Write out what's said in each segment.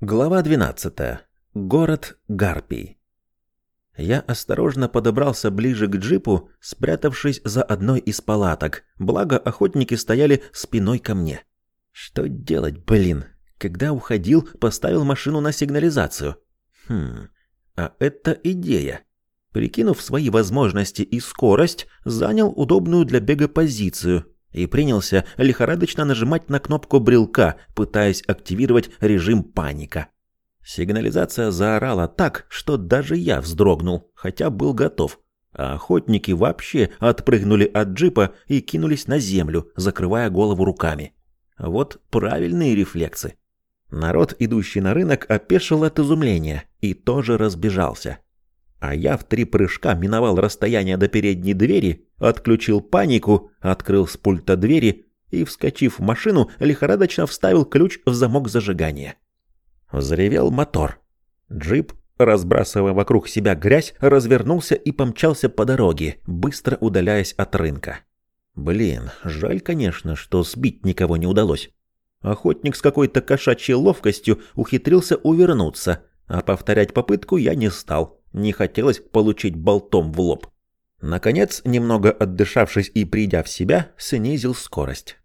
Глава 12. Город Гарпий. Я осторожно подобрался ближе к джипу, спрятавшись за одной из палаток, благо охотники стояли спиной ко мне. Что делать, блин? Когда уходил, поставил машину на сигнализацию. Хм, а это идея. Прикинув свои возможности и скорость, занял удобную для бега позицию и принялся лихорадочно нажимать на кнопку брелка, пытаясь активировать режим паника. Сигнализация заорала так, что даже я вздрогнул, хотя был готов. А охотники вообще отпрыгнули от джипа и кинулись на землю, закрывая голову руками. Вот правильные рефлексы. Народ, идущий на рынок, опешил от изумления и тоже разбежался. А я в три прыжка миновал расстояние до передней двери, отключил панику, открыл с пульта двери и, вскочив в машину, лихорадочно вставил ключ в замок зажигания. Взревел мотор. Джип, разбрасывая вокруг себя грязь, развернулся и помчался по дороге, быстро удаляясь от рынка. Блин, жаль, конечно, что сбить никого не удалось. Охотник с какой-то кошачьей ловкостью ухитрился увернуться, а повторять попытку я не стал. Не хотелось получить болтом в лоб. Наконец, немного отдышавшись и придя в себя, снизил скорость.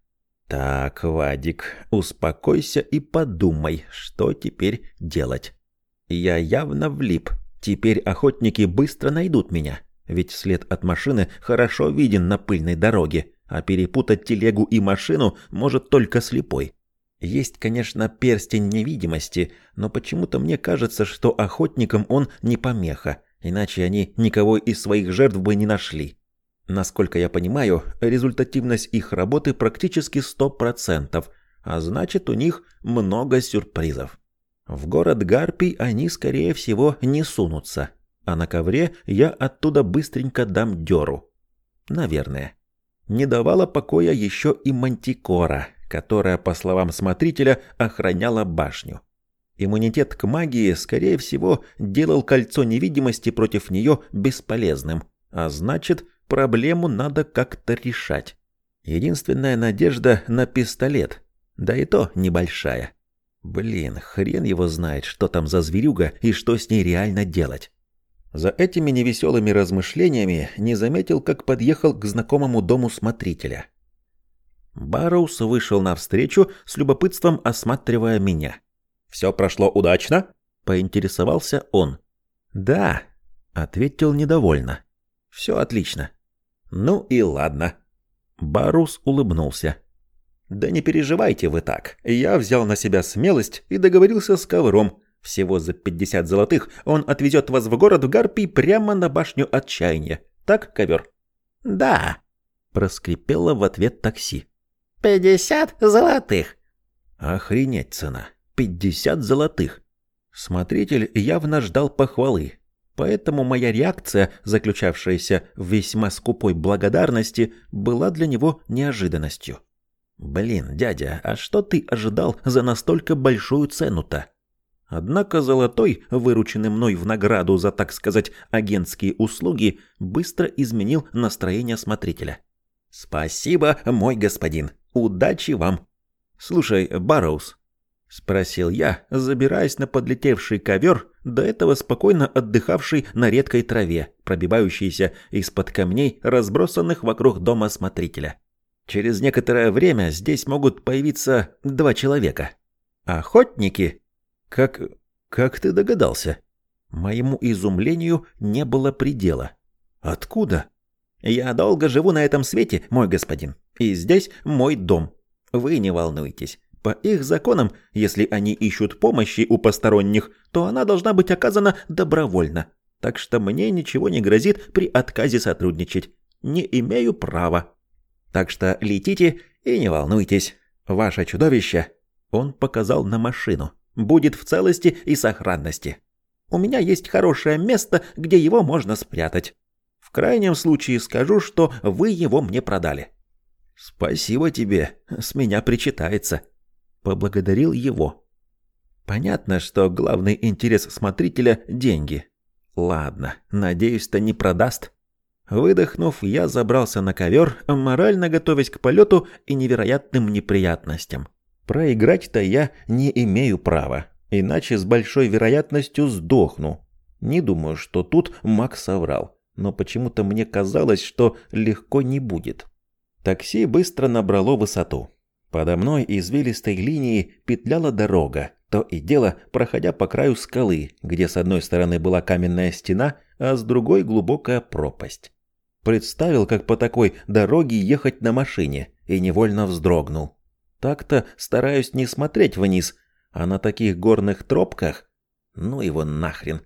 «Так, Вадик, успокойся и подумай, что теперь делать. Я явно влип. Теперь охотники быстро найдут меня, ведь след от машины хорошо виден на пыльной дороге, а перепутать телегу и машину может только слепой. Есть, конечно, перстень невидимости, но почему-то мне кажется, что охотникам он не помеха, иначе они никого из своих жертв бы не нашли. Насколько я понимаю, результативность их работы практически 100%, а значит у них много сюрпризов. В город Гарпий они, скорее всего, не сунутся, а на ковре я оттуда быстренько дам дёру. Наверное. Не давала покоя еще и мантикора, которая, по словам смотрителя, охраняла башню. Иммунитет к магии, скорее всего, делал кольцо невидимости против нее бесполезным, а значит, проблему надо как-то решать. Единственная надежда на пистолет, да и то небольшая. Блин, хрен его знает, что там за зверюга и что с ней реально делать. За этими невеселыми размышлениями не заметил, как подъехал к знакомому дому смотрителя. Барроуз вышел навстречу, с любопытством осматривая меня. «Все прошло удачно?» — поинтересовался он. «Да», — ответил недовольно. «Все отлично». «Ну и ладно». Барус улыбнулся. «Да не переживайте вы так. Я взял на себя смелость и договорился с ковром. Всего за пятьдесят золотых он отвезет вас в город в Гарпий прямо на башню отчаяния. Так, ковер?» «Да», — проскрипело в ответ такси. «Пятьдесят золотых!» Охренеть цена. Пятьдесят золотых. Смотритель явно ждал похвалы. Поэтому моя реакция, заключавшаяся в весьма скупой благодарности, была для него неожиданностью. «Блин, дядя, а что ты ожидал за настолько большую цену-то?» Однако золотой, вырученный мной в награду за, так сказать, агентские услуги, быстро изменил настроение смотрителя. «Спасибо, мой господин. Удачи вам!» «Слушай, Барроуз», — спросил я, забираясь на подлетевший ковер, до этого спокойно отдыхавший на редкой траве, пробивающейся из-под камней, разбросанных вокруг дома смотрителя. «Через некоторое время здесь могут появиться два человека. Охотники?» «Как... как ты догадался?» Моему изумлению не было предела. «Откуда?» «Я долго живу на этом свете, мой господин. И здесь мой дом. Вы не волнуйтесь. По их законам, если они ищут помощи у посторонних, то она должна быть оказана добровольно. Так что мне ничего не грозит при отказе сотрудничать. Не имею права. Так что летите и не волнуйтесь. Ваше чудовище, он показал на машину, будет в целости и сохранности. У меня есть хорошее место, где его можно спрятать. Крайнем случае скажу, что вы его мне продали. «Спасибо тебе, с меня причитается», — поблагодарил его. Понятно, что главный интерес смотрителя — деньги. Ладно, надеюсь-то не продаст. Выдохнув, я забрался на ковер, морально готовясь к полету и невероятным неприятностям. Проиграть-то я не имею права. Иначе с большой вероятностью сдохну. Не думаю, что тут Макс соврал, но почему-то мне казалось, что легко не будет. Такси быстро набрало высоту. Подо мной извилистой линией петляла дорога, то и дело проходя по краю скалы, где с одной стороны была каменная стена, а с другой глубокая пропасть. Представил, как по такой дороге ехать на машине, и невольно вздрогнул. Так-то стараюсь не смотреть вниз, а на таких горных тропках... Ну его нахрен.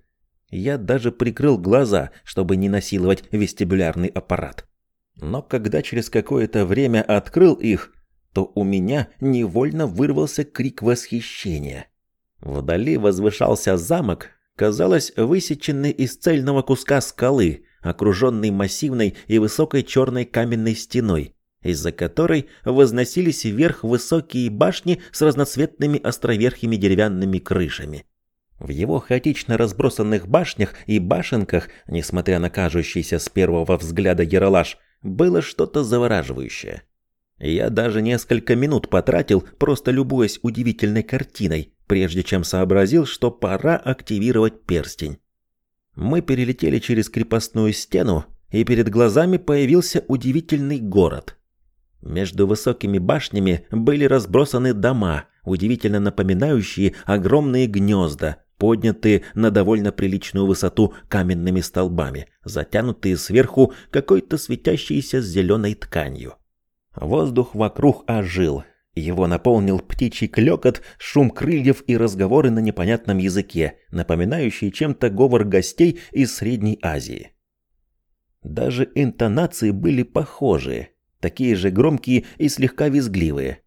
Я даже прикрыл глаза, чтобы не насиловать вестибулярный аппарат. Но когда через какое-то время открыл их, то у меня невольно вырвался крик восхищения. Вдали возвышался замок, казалось, высеченный из цельного куска скалы, окруженный массивной и высокой черной каменной стеной, из-за которой возносились вверх высокие башни с разноцветными островерхими деревянными крышами. В его хаотично разбросанных башнях и башенках, несмотря на кажущийся с первого взгляда яролаж, было что-то завораживающее. Я даже несколько минут потратил, просто любуясь удивительной картиной, прежде чем сообразил, что пора активировать перстень. Мы перелетели через крепостную стену, и перед глазами появился удивительный город. Между высокими башнями были разбросаны дома, удивительно напоминающие огромные гнезда, поднятые на довольно приличную высоту каменными столбами, затянутые сверху какой-то светящейся зеленой тканью. Воздух вокруг ожил. Его наполнил птичий клёкот, шум крыльев и разговоры на непонятном языке, напоминающие чем-то говор гостей из Средней Азии. Даже интонации были похожие, такие же громкие и слегка визгливые.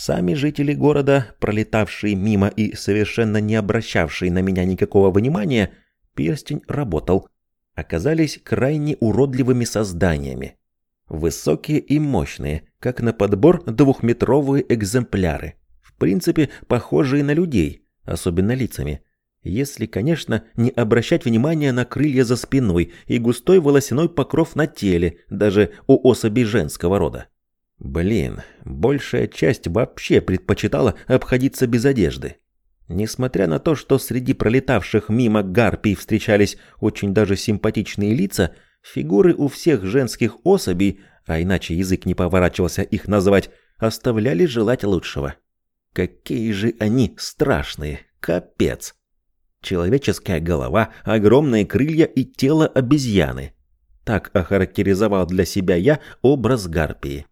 Сами жители города, пролетавшие мимо и совершенно не обращавшие на меня никакого внимания, перстень работал, оказались крайне уродливыми созданиями. Высокие и мощные, как на подбор двухметровые экземпляры. В принципе, похожие на людей, особенно лицами. Если, конечно, не обращать внимания на крылья за спиной и густой волосяной покров на теле, даже у особей женского рода. Блин, большая часть вообще предпочитала обходиться без одежды. Несмотря на то, что среди пролетавших мимо гарпий встречались очень даже симпатичные лица, фигуры у всех женских особей, а иначе язык не поворачивался их называть, оставляли желать лучшего. Какие же они страшные, капец. Человеческая голова, огромные крылья и тело обезьяны. Так охарактеризовал для себя я образ гарпии.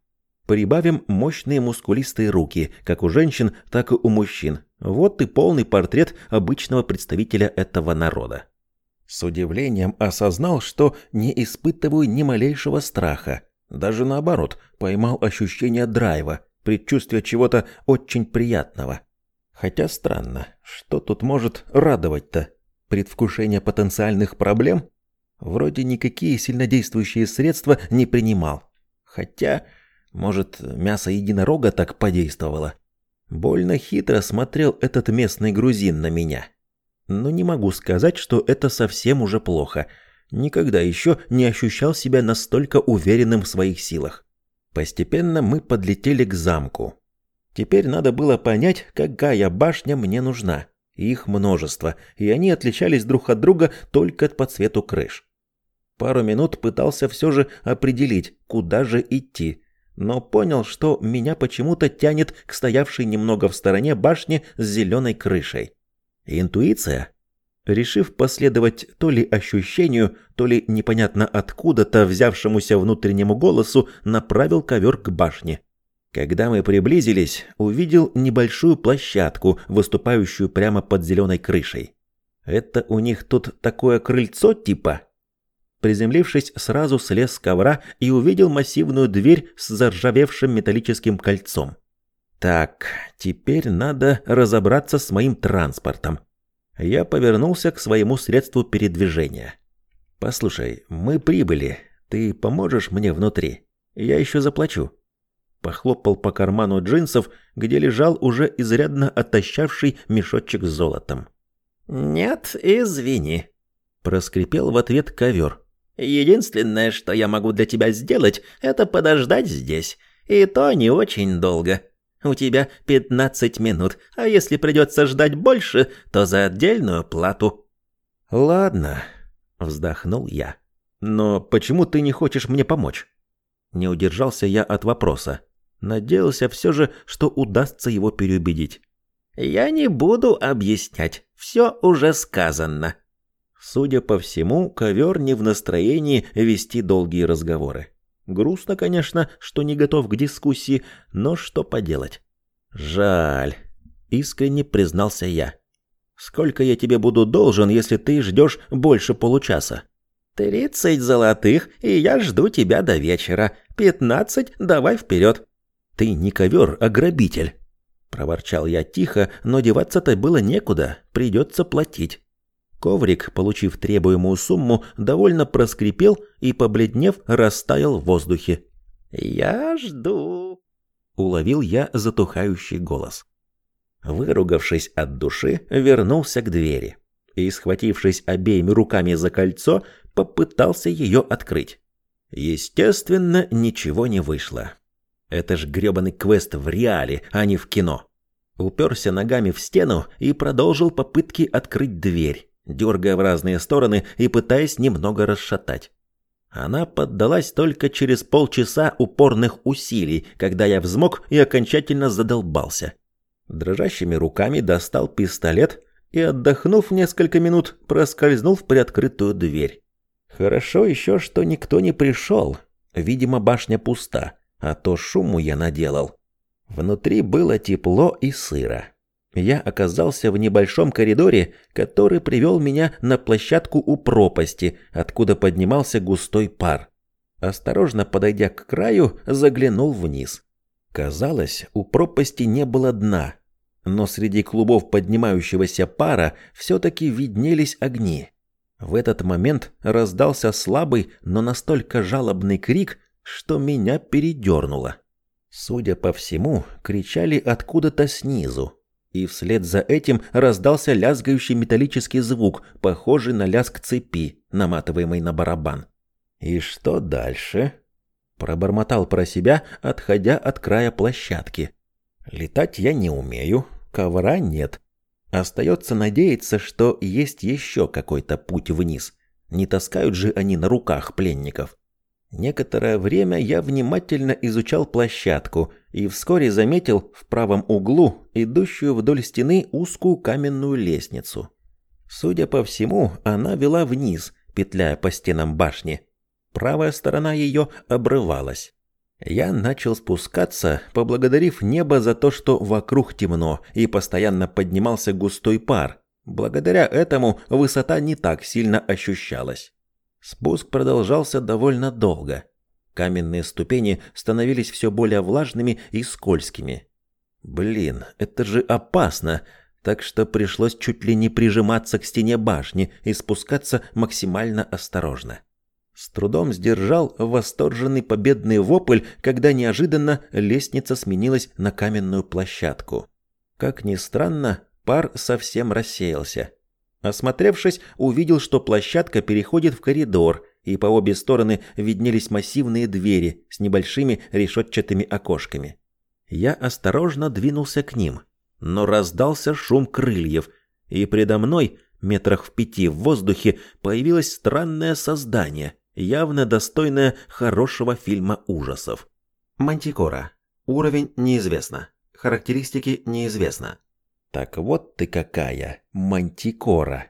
Прибавим мощные мускулистые руки, как у женщин, так и у мужчин. Вот и полный портрет обычного представителя этого народа. С удивлением осознал, что не испытываю ни малейшего страха. Даже наоборот, поймал ощущение драйва, предчувствие чего-то очень приятного. Хотя странно, что тут может радовать-то? Предвкушение потенциальных проблем? Вроде никакие сильнодействующие средства не принимал. Хотя может, мясо единорога так подействовало? Больно хитро смотрел этот местный грузин на меня. Но не могу сказать, что это совсем уже плохо. Никогда еще не ощущал себя настолько уверенным в своих силах. Постепенно мы подлетели к замку. Теперь надо было понять, какая башня мне нужна. Их множество, и они отличались друг от друга только по цвету крыш. Пару минут пытался все же определить, куда же идти, но понял, что меня почему-то тянет к стоявшей немного в стороне башне с зеленой крышей. Интуиция? Решив последовать то ли ощущению, то ли непонятно откуда-то взявшемуся внутреннему голосу, направил ковер к башне. Когда мы приблизились, увидел небольшую площадку, выступающую прямо под зеленой крышей. Это у них тут такое крыльцо типа? Приземлившись, сразу слез с ковра и увидел массивную дверь с заржавевшим металлическим кольцом. Так, теперь надо разобраться с моим транспортом. Я повернулся к своему средству передвижения. Послушай, мы прибыли. Ты поможешь мне внутри? Я еще заплачу. Похлопал по карману джинсов, где лежал уже изрядно отощавший мешочек с золотом. Нет, извини, проскрипел в ответ ковер. Единственное, что я могу для тебя сделать, это подождать здесь. И то не очень долго. У тебя 15 минут, а если придется ждать больше, то за отдельную плату». «Ладно», — вздохнул я. «Но почему ты не хочешь мне помочь?» Не удержался я от вопроса. Надеялся все же, что удастся его переубедить. «Я не буду объяснять. Все уже сказано». Судя по всему, ковер не в настроении вести долгие разговоры. Грустно, конечно, что не готов к дискуссии, но что поделать. Жаль, искренне признался я. Сколько я тебе буду должен, если ты ждешь больше получаса? Тридцать золотых, и я жду тебя до вечера. Пятнадцать, давай вперед. Ты не ковер, а грабитель. Проворчал я тихо, но деваться-то было некуда, придется платить. Коврик, получив требуемую сумму, довольно проскрипел и, побледнев, растаял в воздухе. «Я жду», — уловил я затухающий голос. Выругавшись от души, вернулся к двери и, схватившись обеими руками за кольцо, попытался ее открыть. Естественно, ничего не вышло. Это ж грёбаный квест в реале, а не в кино. Уперся ногами в стену и продолжил попытки открыть дверь дергая в разные стороны и пытаясь немного расшатать. Она поддалась только через полчаса упорных усилий, когда я взмок и окончательно задолбался. Дрожащими руками достал пистолет и, отдохнув несколько минут, проскользнул в приоткрытую дверь. Хорошо еще, что никто не пришел. Видимо, башня пуста, а то шуму я наделал. Внутри было тепло и сыро я оказался в небольшом коридоре, который привел меня на площадку у пропасти, откуда поднимался густой пар. Осторожно подойдя к краю, заглянул вниз. Казалось, у пропасти не было дна, но среди клубов поднимающегося пара все-таки виднелись огни. В этот момент раздался слабый, но настолько жалобный крик, что меня передернуло. Судя по всему, кричали откуда-то снизу, и вслед за этим раздался лязгающий металлический звук, похожий на лязг цепи, наматываемой на барабан. «И что дальше?» Пробормотал про себя, отходя от края площадки. «Летать я не умею, ковра нет. Остается надеяться, что есть еще какой-то путь вниз. Не таскают же они на руках пленников». Некоторое время я внимательно изучал площадку и вскоре заметил в правом углу идущую вдоль стены узкую каменную лестницу. Судя по всему, она вела вниз, петляя по стенам башни. Правая сторона ее обрывалась. Я начал спускаться, поблагодарив небо за то, что вокруг темно и постоянно поднимался густой пар. Благодаря этому высота не так сильно ощущалась. Спуск продолжался довольно долго. Каменные ступени становились все более влажными и скользкими. Блин, это же опасно, так что пришлось чуть ли не прижиматься к стене башни и спускаться максимально осторожно. С трудом сдержал восторженный победный вопль, когда неожиданно лестница сменилась на каменную площадку. Как ни странно, пар совсем рассеялся. Осмотревшись, увидел, что площадка переходит в коридор, и по обе стороны виднелись массивные двери с небольшими решетчатыми окошками. Я осторожно двинулся к ним, но раздался шум крыльев, и предо мной, метрах в пяти в воздухе, появилось странное создание, явно достойное хорошего фильма ужасов. Мантикора. Уровень неизвестно. Характеристики неизвестно. Так вот ты какая, мантикора.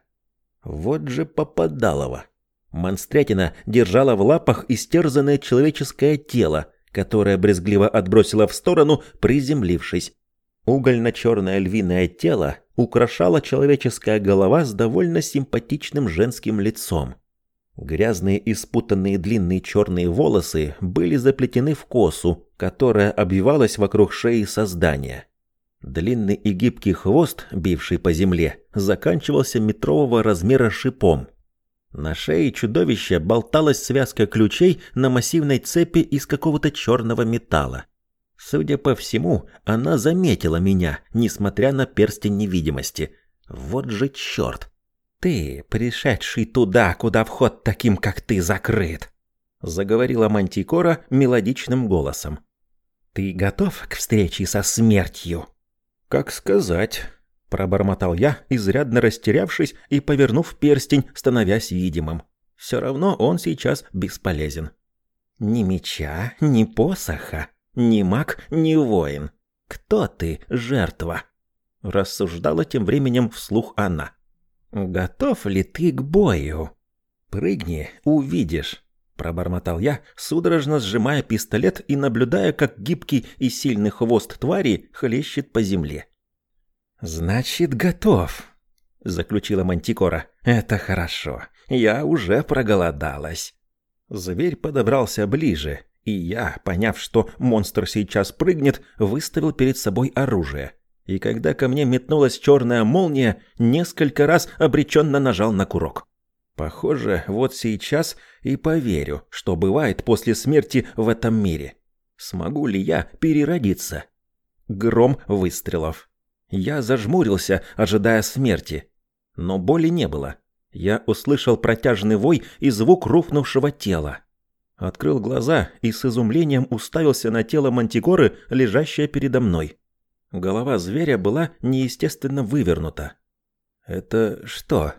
Вот же попадалова. Монстрятина держала в лапах истерзанное человеческое тело, которое брезгливо отбросила в сторону, приземлившись. Угольно-черное львиное тело украшала человеческая голова с довольно симпатичным женским лицом. Грязные и спутанные длинные черные волосы были заплетены в косу, которая обвивалась вокруг шеи создания. Длинный и гибкий хвост, бивший по земле, заканчивался метрового размера шипом. На шее чудовища болталась связка ключей на массивной цепи из какого-то черного металла. Судя по всему, она заметила меня, несмотря на перстень невидимости. Вот же черт! «Ты, пришедший туда, куда вход таким, как ты, закрыт!» Заговорила Мантикора мелодичным голосом. Ты готов к встрече со смертью? Как сказать, пробормотал я, изрядно растерявшись и повернув перстень, становясь видимым. Все равно он сейчас бесполезен. Ни меча, ни посоха, ни маг, ни воин. Кто ты, жертва? Рассуждала тем временем вслух она. Готов ли ты к бою? Прыгни, увидишь. Пробормотал я, судорожно сжимая пистолет и наблюдая, как гибкий и сильный хвост твари хлещет по земле. «Значит, готов», — заключила Мантикора. «Это хорошо. Я уже проголодалась». Зверь подобрался ближе, и я, поняв, что монстр сейчас прыгнет, выставил перед собой оружие. И когда ко мне метнулась черная молния, несколько раз обреченно нажал на курок. Похоже, вот сейчас и поверю, что бывает после смерти в этом мире. Смогу ли я переродиться? Гром выстрелов. Я зажмурился, ожидая смерти. Но боли не было. Я услышал протяжный вой и звук рухнувшего тела. Открыл глаза и с изумлением уставился на тело мантикоры, лежащее передо мной. Голова зверя была неестественно вывернута. «Это что?»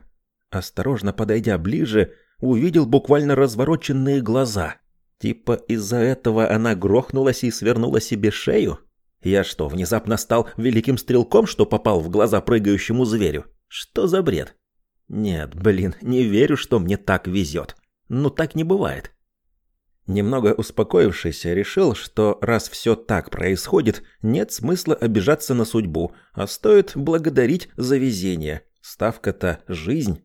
Осторожно подойдя ближе, увидел буквально развороченные глаза. Типа из-за этого она грохнулась и свернула себе шею? Я что, внезапно стал великим стрелком, что попал в глаза прыгающему зверю? Что за бред? Нет, блин, не верю, что мне так везет. Ну так не бывает. Немного успокоившись, решил, что раз все так происходит, нет смысла обижаться на судьбу, а стоит благодарить за везение. Ставка-то жизнь.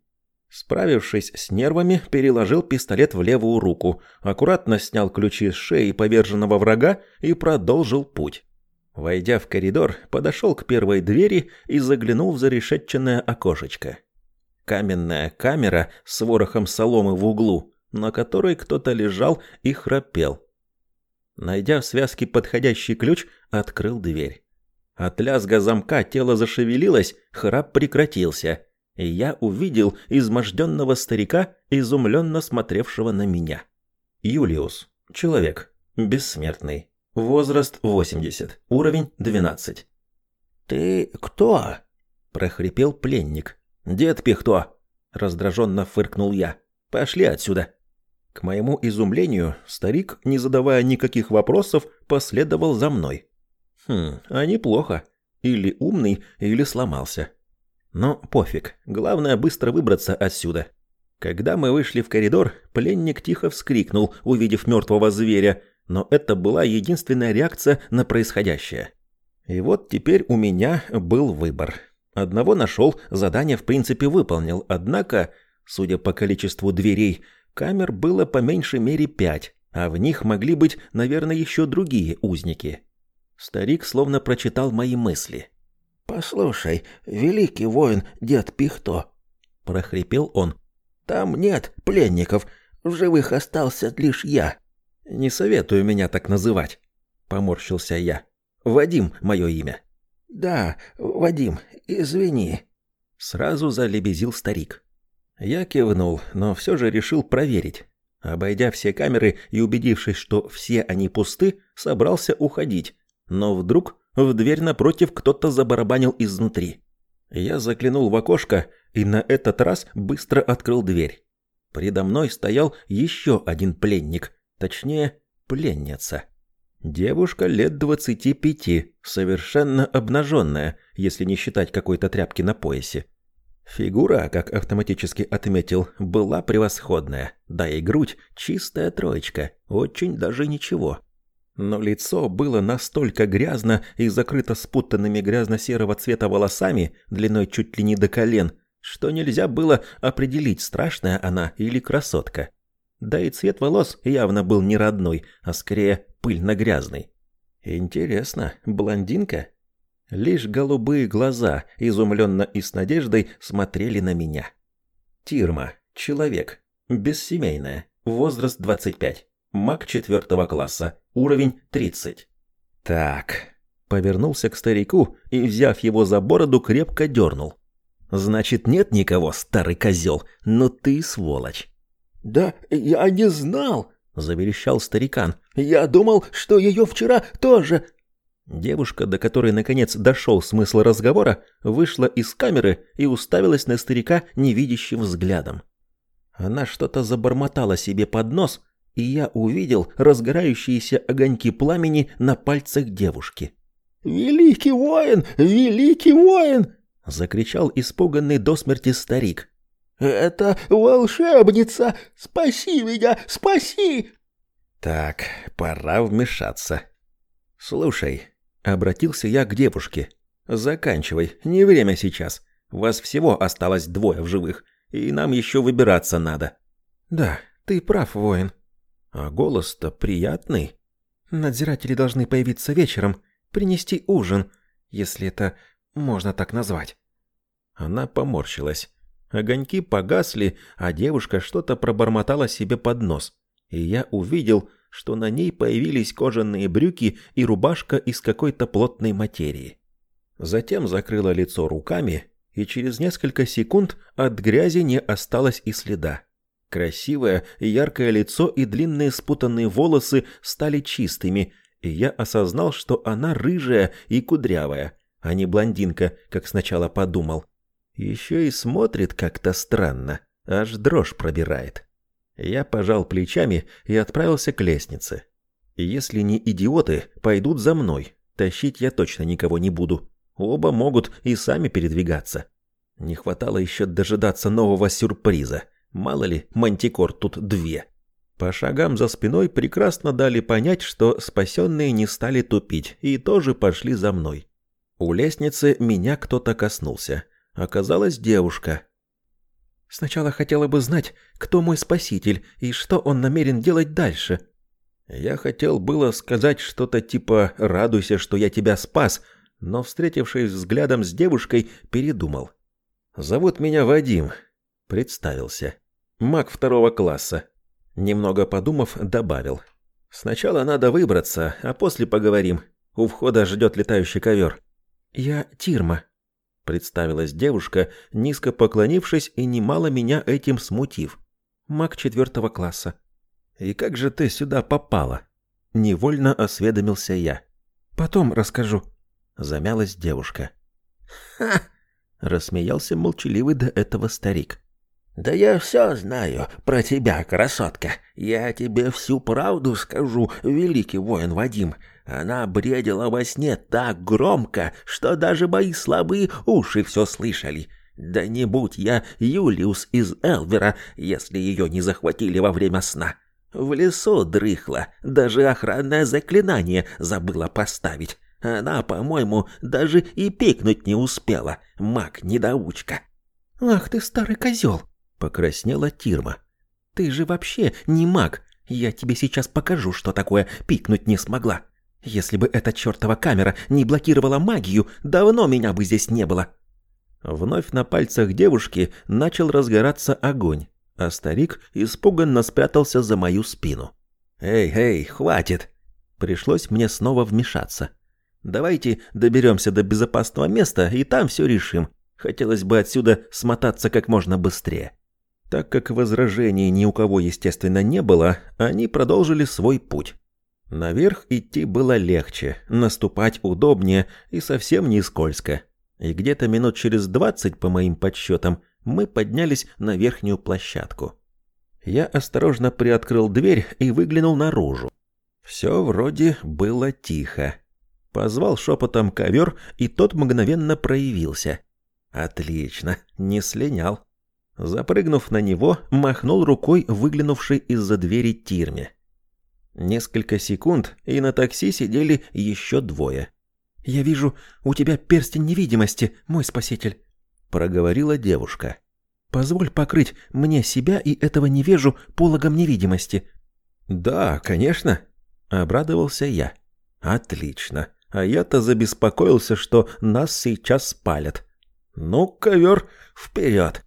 Справившись с нервами, переложил пистолет в левую руку, аккуратно снял ключи с шеи поверженного врага и продолжил путь. Войдя в коридор, подошел к первой двери и заглянул в зарешетченное окошечко. Каменная камера с ворохом соломы в углу, на которой кто-то лежал и храпел. Найдя в связке подходящий ключ, открыл дверь. От лязга замка тело зашевелилось, храп прекратился, и я увидел изможденного старика, изумленно смотревшего на меня. Юлиус. Человек. Бессмертный. Возраст 80. Уровень 12. «Ты кто?» – прохрипел пленник. «Дед Пихто!» – раздраженно фыркнул я. «Пошли отсюда!» К моему изумлению, старик, не задавая никаких вопросов, последовал за мной. Хм, а неплохо. Или умный, или сломался. Но пофиг, главное быстро выбраться отсюда. Когда мы вышли в коридор, пленник тихо вскрикнул, увидев мертвого зверя, но это была единственная реакция на происходящее. И вот теперь у меня был выбор. Одного нашел, задание в принципе выполнил, однако, судя по количеству дверей, камер было по меньшей мере пять, а в них могли быть, наверное, еще другие узники. Старик словно прочитал мои мысли. «Послушай, великий воин дед Пихто», — прохрипел он, — «там нет пленников, в живых остался лишь я». «Не советую меня так называть», — поморщился я. «Вадим мое имя». «Да, Вадим, извини», — сразу залебезил старик. Я кивнул, но все же решил проверить. Обойдя все камеры и убедившись, что все они пусты, собрался уходить. Но вдруг в дверь напротив кто-то забарабанил изнутри. Я заглянул в окошко и на этот раз быстро открыл дверь. Предо мной стоял еще один пленник, Точнее, пленница. Девушка лет двадцати пяти, совершенно обнаженная, если не считать какой-то тряпки на поясе. Фигура, как автоматически отметил, была превосходная, да и грудь чистая троечка, очень даже ничего. Но лицо было настолько грязно и закрыто спутанными грязно-серого цвета волосами, длиной чуть ли не до колен, что нельзя было определить, страшная она или красотка. Да и цвет волос явно был не родной, а скорее пыльно-грязный. Интересно, блондинка? Лишь голубые глаза, изумленно и с надеждой, смотрели на меня. Тирма. Человек. Бессемейная. Возраст 25. Маг четвертого класса. Уровень 30. Так. Повернулся к старику и, взяв его за бороду, крепко дернул. Значит, нет никого, старый козел. Ну ты сволочь. «Да я не знал!» — заверещал старикан, Я думал, что ее вчера тоже...» Девушка, до которой наконец дошел смысл разговора, вышла из камеры и уставилась на старика невидящим взглядом. Она что-то забормотала себе под нос, и я увидел разгорающиеся огоньки пламени на пальцах девушки. «Великий воин! Великий воин!» — закричал испуганный до смерти старик. «Это волшебница! Спаси меня! Спаси!» «Так, пора вмешаться. Слушай, Обратился я к девушке. «Заканчивай, не время сейчас. Вас всего осталось двое в живых, и нам еще выбираться надо». «Да, ты прав, воин». «А голос-то приятный». «Надзиратели должны появиться вечером, принести ужин, если это можно так назвать». Она поморщилась. Огоньки погасли, а девушка что-то пробормотала себе под нос. И я увидел, что на ней появились кожаные брюки и рубашка из какой-то плотной материи. Затем закрыла лицо руками, и через несколько секунд от грязи не осталось и следа. Красивое яркое лицо и длинные спутанные волосы стали чистыми, и я осознал, что она рыжая и кудрявая, а не блондинка, как сначала подумал. Еще и смотрит как-то странно, аж дрожь пробирает. Я пожал плечами и отправился к лестнице. Если не идиоты, пойдут за мной. Тащить я точно никого не буду. Оба могут и сами передвигаться. Не хватало еще дожидаться нового сюрприза. Мало ли, мантикор тут две. По шагам за спиной прекрасно дали понять, что спасенные не стали тупить и тоже пошли за мной. У лестницы меня кто-то коснулся. Оказалась девушка, Сначала хотела бы знать, кто мой спаситель и что он намерен делать дальше. Я хотел было сказать что-то типа «радуйся, что я тебя спас», но, встретившись взглядом с девушкой, передумал. «Зовут меня Вадим», — представился. «Маг второго класса». Немного подумав, добавил. «Сначала надо выбраться, а после поговорим. У входа ждет летающий ковер». «Я Тирма», Представилась девушка, низко поклонившись и немало меня этим смутив. Маг четвертого класса. «И как же ты сюда попала?» Невольно осведомился я. «Потом расскажу», — замялась девушка. «Ха!» — рассмеялся молчаливый до этого старик. «Да я все знаю про тебя, красотка. Я тебе всю правду скажу, великий воин Вадим. Она бредила во сне так громко, что даже мои слабые уши все слышали. Да не будь я Юлиус из Элвера, если ее не захватили во время сна. В лесу дрыхла, даже охранное заклинание забыла поставить. Она, по-моему, даже и пикнуть не успела, маг-недоучка. «Ах ты старый козел!» — покраснела Тирма. «Ты же вообще не маг. Я тебе сейчас покажу, что такое пикнуть не смогла. Если бы эта чертова камера не блокировала магию, давно меня бы здесь не было. Вновь на пальцах девушки начал разгораться огонь, а старик испуганно спрятался за мою спину. «Эй, эй, хватит!» Пришлось мне снова вмешаться. «Давайте доберемся до безопасного места и там все решим. Хотелось бы отсюда смотаться как можно быстрее». Так как возражений ни у кого, естественно, не было, они продолжили свой путь. Наверх идти было легче, наступать удобнее и совсем не скользко. И где-то минут через двадцать, по моим подсчетам, мы поднялись на верхнюю площадку. Я осторожно приоткрыл дверь и выглянул наружу. Все вроде было тихо. Позвал шепотом ковер, и тот мгновенно проявился. Отлично, не слинял. Запрыгнув на него, махнул рукой выглянувший из-за двери Тирме. Несколько секунд, и на такси сидели еще двое. «Я вижу, у тебя перстень невидимости, мой спаситель», — проговорила девушка. «Позволь покрыть мне себя и этого невежу пологом невидимости». «Да, конечно», — обрадовался я. «Отлично. А я-то забеспокоился, что нас сейчас спалят. Ну, ковер, вперед!»